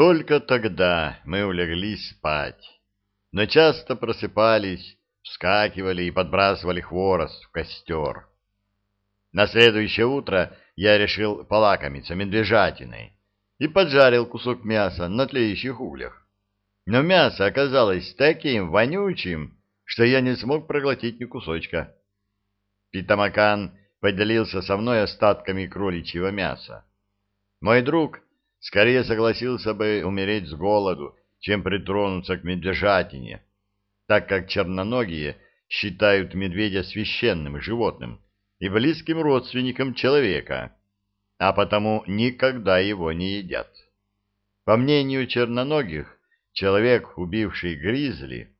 Только тогда мы улеглись спать, но часто просыпались, вскакивали и подбрасывали хворост в костер. На следующее утро я решил полакомиться медвежатиной и поджарил кусок мяса на тлеющих углях. Но мясо оказалось таким вонючим, что я не смог проглотить ни кусочка. Питамакан поделился со мной остатками кроличьего мяса. Мой друг скорее согласился бы умереть с голоду, чем притронуться к медвежатине, так как черноногие считают медведя священным животным и близким родственником человека, а потому никогда его не едят. По мнению черноногих, человек, убивший гризли,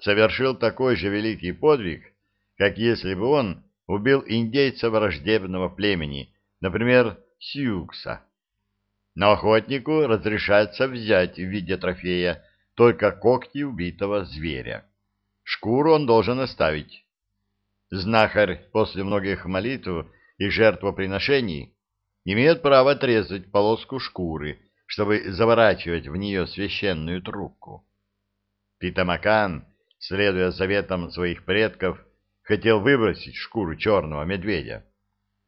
совершил такой же великий подвиг, как если бы он убил индейца враждебного племени, например, Сьюкса. Но охотнику разрешается взять в виде трофея только когти убитого зверя. Шкуру он должен оставить. Знахарь после многих молитв и жертвоприношений имеет право отрезать полоску шкуры, чтобы заворачивать в нее священную трубку. Питамакан, следуя заветам своих предков, хотел выбросить шкуру черного медведя.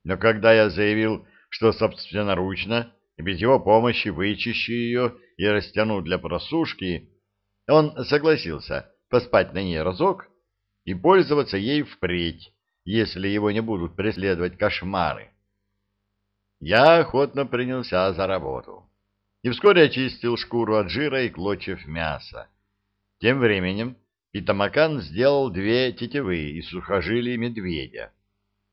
Но когда я заявил, что собственноручно без его помощи вычищу ее и растяну для просушки, он согласился поспать на ней разок и пользоваться ей впредь, если его не будут преследовать кошмары. Я охотно принялся за работу и вскоре очистил шкуру от жира и клочьев мяса. Тем временем Питамакан сделал две тетивы из сухожилий медведя.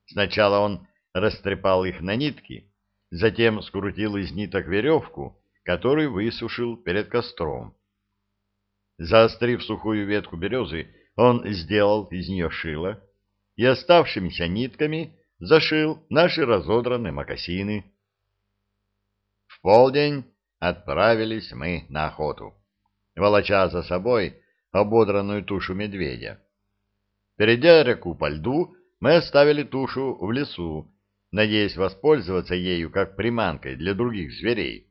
Сначала он растрепал их на нитки, затем скрутил из ниток веревку, которую высушил перед костром. Заострив сухую ветку березы, он сделал из нее шило и оставшимися нитками зашил наши разодранные мокасины. В полдень отправились мы на охоту, волоча за собой ободранную тушу медведя. Перейдя реку по льду, мы оставили тушу в лесу, надеясь воспользоваться ею как приманкой для других зверей.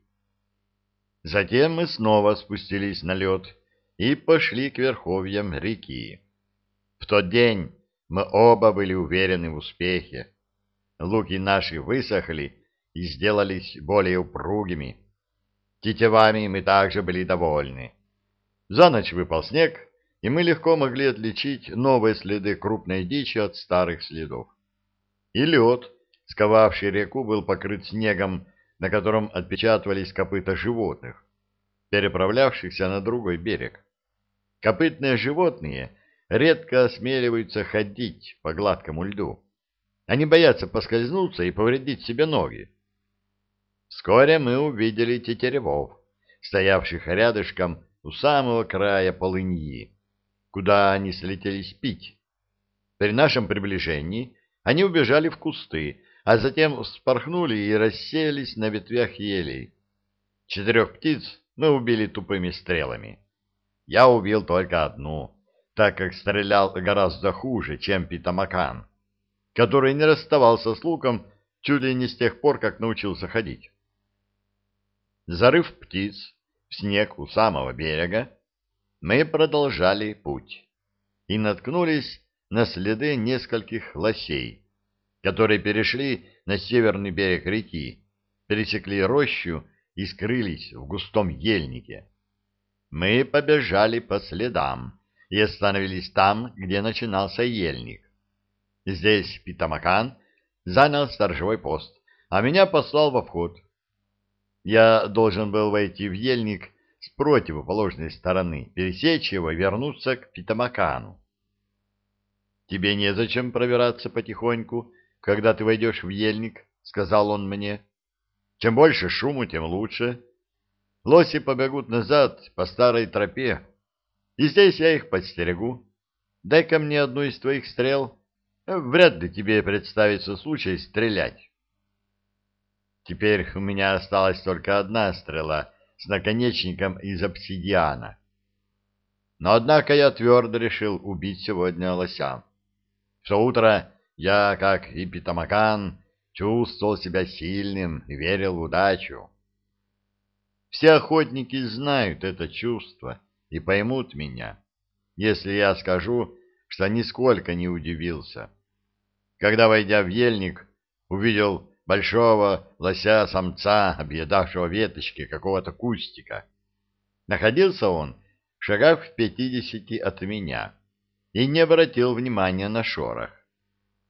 Затем мы снова спустились на лед и пошли к верховьям реки. В тот день мы оба были уверены в успехе. Луки наши высохли и сделались более упругими. Тетивами мы также были довольны. За ночь выпал снег, и мы легко могли отличить новые следы крупной дичи от старых следов. И лед, сковавший реку, был покрыт снегом, на котором отпечатывались копыта животных, переправлявшихся на другой берег. Копытные животные редко осмеливаются ходить по гладкому льду. Они боятся поскользнуться и повредить себе ноги. Вскоре мы увидели тетеревов, стоявших рядышком у самого края полыньи, куда они слетелись пить. При нашем приближении они убежали в кусты, а затем вспорхнули и расселись на ветвях елей. Четырех птиц мы убили тупыми стрелами. Я убил только одну, так как стрелял гораздо хуже, чем Питамакан, который не расставался с луком чуть ли не с тех пор, как научился ходить. Зарыв птиц, в снег у самого берега, мы продолжали путь и наткнулись на следы нескольких лосей, которые перешли на северный берег реки, пересекли рощу и скрылись в густом ельнике. Мы побежали по следам и остановились там, где начинался ельник. Здесь Питамакан занял сторожевой пост, а меня послал во вход. Я должен был войти в ельник с противоположной стороны, пересечь его и вернуться к Питамакану. «Тебе незачем пробираться потихоньку, когда ты войдешь в ельник», — сказал он мне. «Чем больше шуму, тем лучше. Лоси побегут назад по старой тропе, и здесь я их подстерегу. Дай-ка мне одну из твоих стрел. Вряд ли тебе представится случай стрелять». Теперь у меня осталась только одна стрела с наконечником из обсидиана. Но, однако, я твердо решил убить сегодня лося. Все утро я, как и Питамакан, чувствовал себя сильным и верил в удачу. Все охотники знают это чувство и поймут меня, если я скажу, что нисколько не удивился. Когда, войдя в ельник, увидел большого лося-самца, объедавшего веточки какого-то кустика. Находился он в шагах в пятидесяти от меня и не обратил внимания на шорох.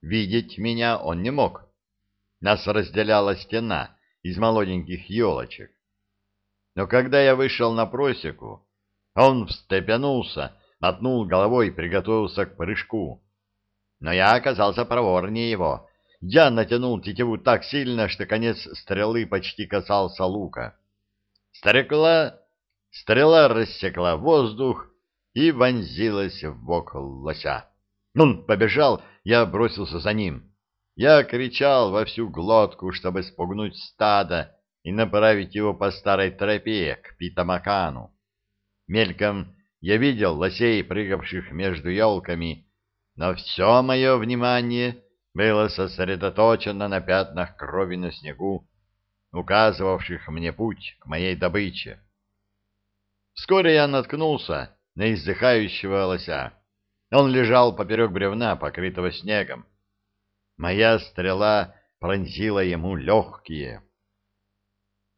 Видеть меня он не мог. Нас разделяла стена из молоденьких елочек. Но когда я вышел на просеку, он встрепенулся, мотнул головой и приготовился к прыжку. Но я оказался проворнее его. Я натянул тетиву так сильно, что конец стрелы почти касался лука. Стрекла, стрела рассекла воздух и вонзилась в бок лося. Он побежал, я бросился за ним. Я кричал во всю глотку, чтобы спугнуть стадо и направить его по старой тропе к Питамакану. Мельком я видел лосей, прыгавших между елками, но все мое внимание было сосредоточено на пятнах крови на снегу, указывавших мне путь к моей добыче. Вскоре я наткнулся на издыхающего лося. Он лежал поперек бревна, покрытого снегом. Моя стрела пронзила ему легкие.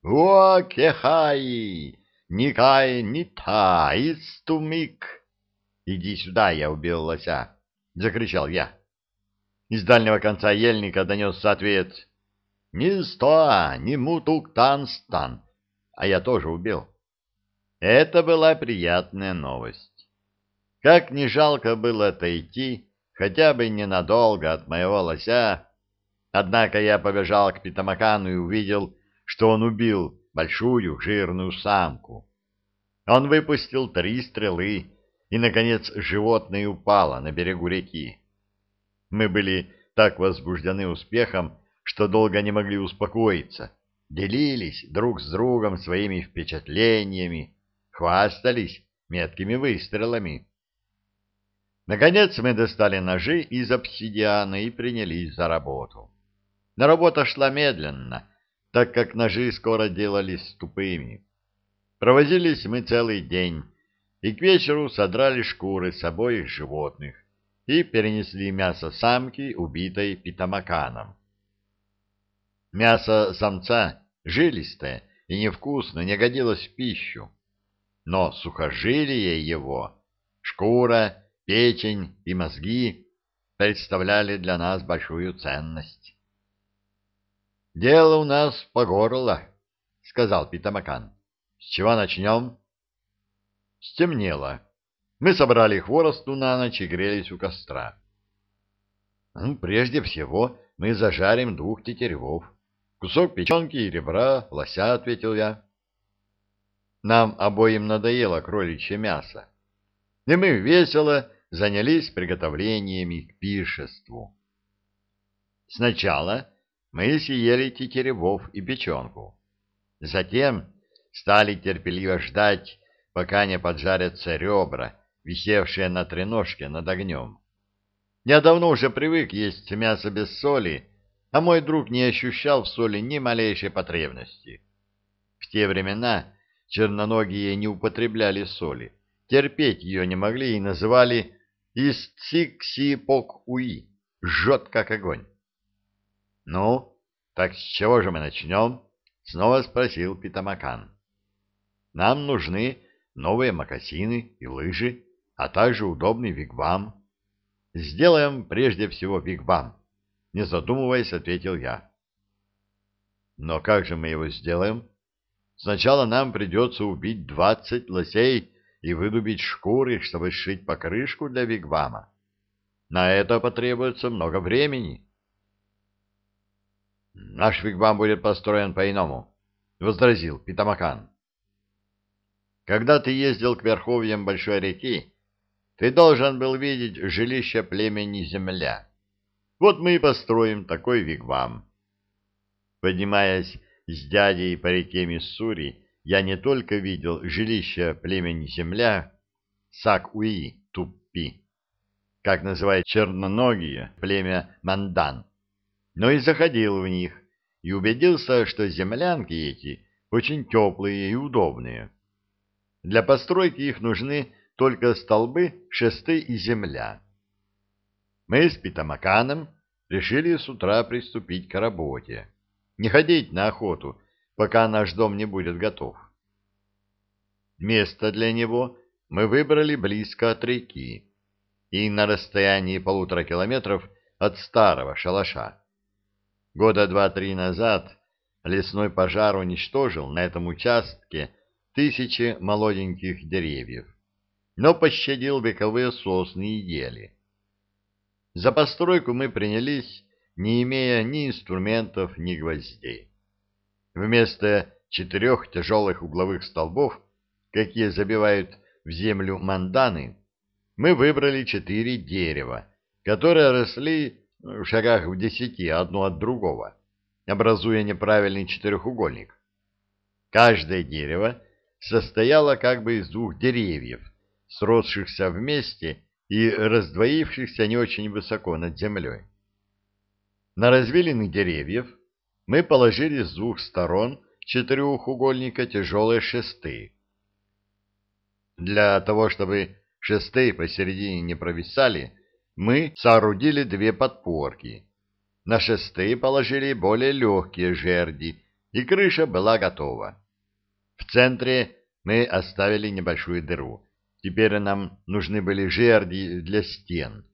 «О, кехай! Никай, ни та, истумик!» «Иди сюда, я убил лося!» — закричал я. Из дальнего конца ельника донесся ответ. «Ни сто, ни мутук танстан!» А я тоже убил. Это была приятная новость. Как не жалко было отойти, хотя бы ненадолго от моего лося, однако я побежал к Питамакану и увидел, что он убил большую жирную самку. Он выпустил три стрелы, и, наконец, животное упало на берегу реки. Мы были так возбуждены успехом, что долго не могли успокоиться, делились друг с другом своими впечатлениями, хвастались меткими выстрелами. Наконец мы достали ножи из обсидиана и принялись за работу. Но работа шла медленно, так как ножи скоро делались тупыми. Провозились мы целый день, и к вечеру содрали шкуры с обоих животных и перенесли мясо самки, убитой питамаканом. Мясо самца, жилистое и невкусно, не годилось в пищу, но сухожилие его, шкура печень и мозги представляли для нас большую ценность. «Дело у нас по горло», — сказал Питамакан. «С чего начнем?» Стемнело. Мы собрали хворосту на ночь и грелись у костра. Ну, прежде всего мы зажарим двух тетеревов. Кусок печенки и ребра, лося, — ответил я. Нам обоим надоело кроличье мясо. И мы весело занялись приготовлениями к пиршеству. Сначала мы съели тетеревов и печенку. Затем стали терпеливо ждать, пока не поджарятся ребра, висевшие на треножке над огнем. Я давно уже привык есть мясо без соли, а мой друг не ощущал в соли ни малейшей потребности. В те времена черноногие не употребляли соли, терпеть ее не могли и называли из Цикси-Пок-Уи. Жжет, как огонь. — Ну, так с чего же мы начнем? — снова спросил Питамакан. — Нам нужны новые мокасины и лыжи, а также удобный вигвам. — Сделаем прежде всего вигвам, — не задумываясь, ответил я. — Но как же мы его сделаем? Сначала нам придется убить двадцать лосей, и выдубить шкуры, чтобы сшить покрышку для вигвама. На это потребуется много времени. Наш вигвам будет построен по-иному, — возразил Питамакан. Когда ты ездил к верховьям большой реки, ты должен был видеть жилище племени Земля. Вот мы и построим такой вигвам. Поднимаясь с дядей по реке Миссури, я не только видел жилища племени Земля, Сак-Уи, Туппи, как называют черноногие племя Мандан, но и заходил в них и убедился, что землянки эти очень теплые и удобные. Для постройки их нужны только столбы, шесты и земля. Мы с Питамаканом решили с утра приступить к работе. Не ходить на охоту, пока наш дом не будет готов. Место для него мы выбрали близко от реки и на расстоянии полутора километров от старого шалаша. Года два-три назад лесной пожар уничтожил на этом участке тысячи молоденьких деревьев, но пощадил вековые сосны и ели. За постройку мы принялись, не имея ни инструментов, ни гвоздей. Вместо четырех тяжелых угловых столбов, какие забивают в землю манданы, мы выбрали четыре дерева, которые росли в шагах в десяти одно от другого, образуя неправильный четырехугольник. Каждое дерево состояло как бы из двух деревьев, сросшихся вместе и раздвоившихся не очень высоко над землей. На развилины деревьев мы положили с двух сторон четырехугольника тяжелые шесты. Для того, чтобы шесты посередине не провисали, мы соорудили две подпорки. На шесты положили более легкие жерди, и крыша была готова. В центре мы оставили небольшую дыру. Теперь нам нужны были жерди для стен.